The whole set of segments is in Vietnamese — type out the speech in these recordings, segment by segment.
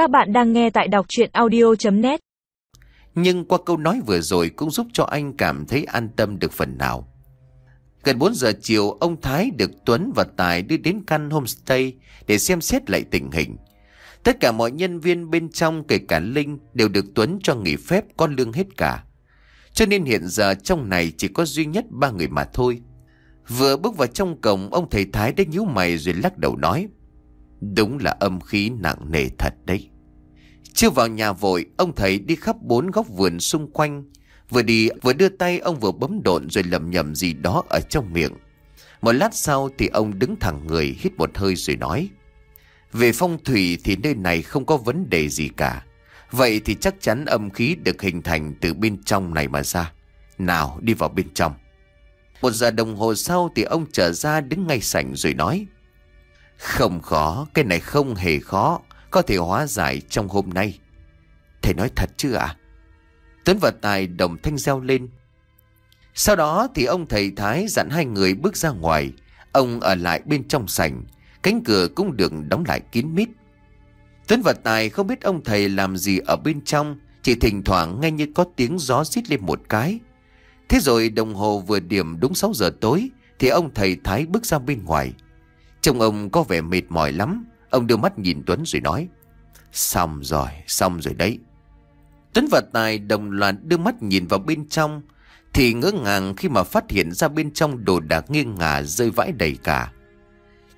Các bạn đang nghe tại đọc chuyện audio.net Nhưng qua câu nói vừa rồi cũng giúp cho anh cảm thấy an tâm được phần nào. Gần 4 giờ chiều, ông Thái được Tuấn và Tài đưa đến căn homestay để xem xét lại tình hình. Tất cả mọi nhân viên bên trong kể cả Linh đều được Tuấn cho nghỉ phép có lương hết cả. Cho nên hiện giờ trong này chỉ có duy nhất ba người mà thôi. Vừa bước vào trong cổng, ông thầy Thái đã nhíu mày rồi lắc đầu nói. Đúng là âm khí nặng nề thật đấy. Chưa vào nhà vội, ông thầy đi khắp bốn góc vườn xung quanh. Vừa đi vừa đưa tay ông vừa bấm độn rồi lầm nhầm gì đó ở trong miệng. Một lát sau thì ông đứng thẳng người hít một hơi rồi nói. Về phong thủy thì nơi này không có vấn đề gì cả. Vậy thì chắc chắn âm khí được hình thành từ bên trong này mà ra. Nào đi vào bên trong. Một giờ đồng hồ sau thì ông trở ra đứng ngay sảnh rồi nói. Không khó, cái này không hề khó, có thể hóa giải trong hôm nay. Thầy nói thật chứ ạ? Tuấn và Tài đồng thanh reo lên. Sau đó thì ông thầy Thái dặn hai người bước ra ngoài. Ông ở lại bên trong sảnh, cánh cửa cũng được đóng lại kín mít. Tuấn và Tài không biết ông thầy làm gì ở bên trong, chỉ thỉnh thoảng nghe như có tiếng gió xít lên một cái. Thế rồi đồng hồ vừa điểm đúng 6 giờ tối thì ông thầy Thái bước ra bên ngoài. Trông ông có vẻ mệt mỏi lắm, ông đưa mắt nhìn Tuấn rồi nói. Xong rồi, xong rồi đấy. Tuấn và Tài đồng loạt đưa mắt nhìn vào bên trong thì ngỡ ngàng khi mà phát hiện ra bên trong đồ đạc nghiêng ngả rơi vãi đầy cả.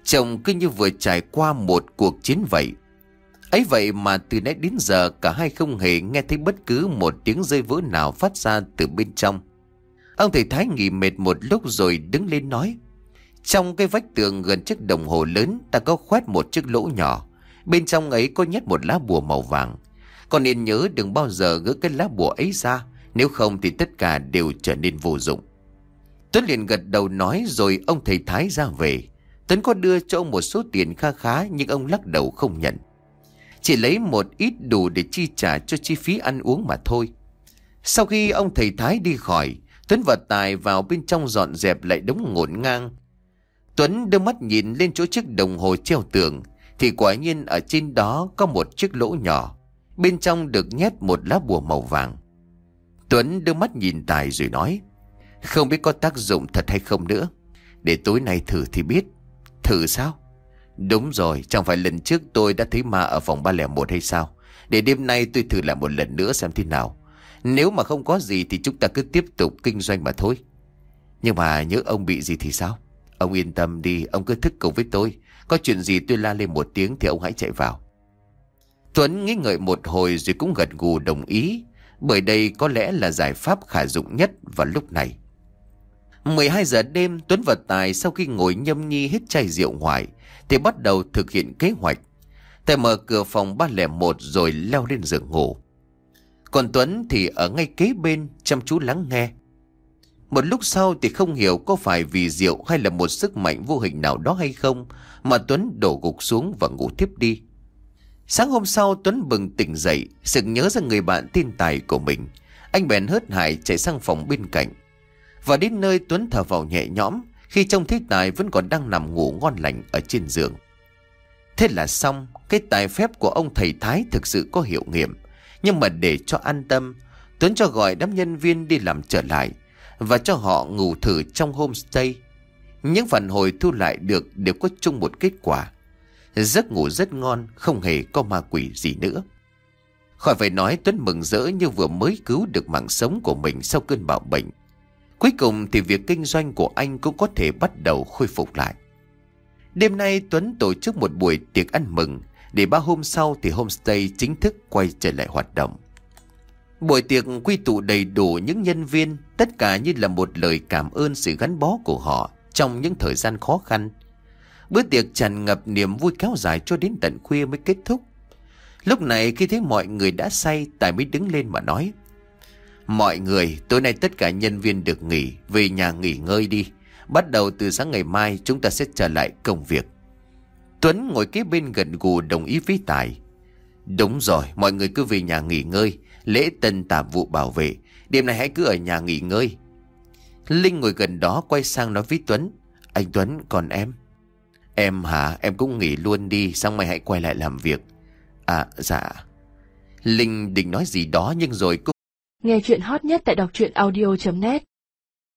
Chồng cứ như vừa trải qua một cuộc chiến vậy. ấy vậy mà từ nãy đến giờ cả hai không hề nghe thấy bất cứ một tiếng rơi vỡ nào phát ra từ bên trong. Ông thầy Thái nghỉ mệt một lúc rồi đứng lên nói. Trong cái vách tường gần chiếc đồng hồ lớn ta có khoét một chiếc lỗ nhỏ. Bên trong ấy có nhét một lá bùa màu vàng. Con nên nhớ đừng bao giờ gỡ cái lá bùa ấy ra. Nếu không thì tất cả đều trở nên vô dụng. Tuấn liền gật đầu nói rồi ông thầy Thái ra về. Tuấn có đưa cho ông một số tiền kha khá nhưng ông lắc đầu không nhận. Chỉ lấy một ít đủ để chi trả cho chi phí ăn uống mà thôi. Sau khi ông thầy Thái đi khỏi, Tuấn và Tài vào bên trong dọn dẹp lại đống ngổn ngang. Tuấn đưa mắt nhìn lên chỗ chiếc đồng hồ treo tường, thì quả nhiên ở trên đó có một chiếc lỗ nhỏ. Bên trong được nhét một lá bùa màu vàng. Tuấn đưa mắt nhìn Tài rồi nói, không biết có tác dụng thật hay không nữa. Để tối nay thử thì biết. Thử sao? Đúng rồi, chẳng phải lần trước tôi đã thấy ma ở phòng 301 hay sao? Để đêm nay tôi thử lại một lần nữa xem thế nào. Nếu mà không có gì thì chúng ta cứ tiếp tục kinh doanh mà thôi. Nhưng mà nhớ ông bị gì thì sao? Ông yên tâm đi, ông cứ thức cùng với tôi. Có chuyện gì tôi la lên một tiếng thì ông hãy chạy vào. Tuấn nghĩ ngợi một hồi rồi cũng gật gù đồng ý. Bởi đây có lẽ là giải pháp khả dụng nhất vào lúc này. 12 giờ đêm Tuấn và Tài sau khi ngồi nhâm nhi hết chai rượu ngoài thì bắt đầu thực hiện kế hoạch. Tài mở cửa phòng 301 rồi leo lên giường ngủ. Còn Tuấn thì ở ngay kế bên chăm chú lắng nghe. Một lúc sau thì không hiểu có phải vì rượu hay là một sức mạnh vô hình nào đó hay không mà Tuấn đổ gục xuống và ngủ tiếp đi. Sáng hôm sau Tuấn bừng tỉnh dậy, sực nhớ ra người bạn tin tài của mình. Anh bèn hớt hải chạy sang phòng bên cạnh. Và đến nơi Tuấn thở vào nhẹ nhõm khi trông thấy Tài vẫn còn đang nằm ngủ ngon lành ở trên giường. Thế là xong, cái tài phép của ông thầy Thái thực sự có hiệu nghiệm. Nhưng mà để cho an tâm, Tuấn cho gọi đám nhân viên đi làm trở lại và cho họ ngủ thử trong homestay. Những phản hồi thu lại được đều có chung một kết quả. Giấc ngủ rất ngon, không hề có ma quỷ gì nữa. Khỏi phải nói Tuấn mừng rỡ như vừa mới cứu được mạng sống của mình sau cơn bạo bệnh. Cuối cùng thì việc kinh doanh của anh cũng có thể bắt đầu khôi phục lại. Đêm nay Tuấn tổ chức một buổi tiệc ăn mừng để ba hôm sau thì homestay chính thức quay trở lại hoạt động. Buổi tiệc quy tụ đầy đủ những nhân viên, tất cả như là một lời cảm ơn sự gắn bó của họ trong những thời gian khó khăn. Bữa tiệc tràn ngập niềm vui kéo dài cho đến tận khuya mới kết thúc. Lúc này khi thấy mọi người đã say, Tài mới đứng lên mà nói. Mọi người, tối nay tất cả nhân viên được nghỉ, về nhà nghỉ ngơi đi. Bắt đầu từ sáng ngày mai chúng ta sẽ trở lại công việc. Tuấn ngồi kế bên gần gù đồng ý với Tài. Đúng rồi, mọi người cứ về nhà nghỉ ngơi, lễ tân tạm vụ bảo vệ. Đêm nay hãy cứ ở nhà nghỉ ngơi. Linh ngồi gần đó quay sang nói với Tuấn. Anh Tuấn, còn em? Em hả? Em cũng nghỉ luôn đi, xong mày hãy quay lại làm việc. À dạ Linh định nói gì đó nhưng rồi cũng Nghe chuyện hot nhất tại đọc truyện audio.net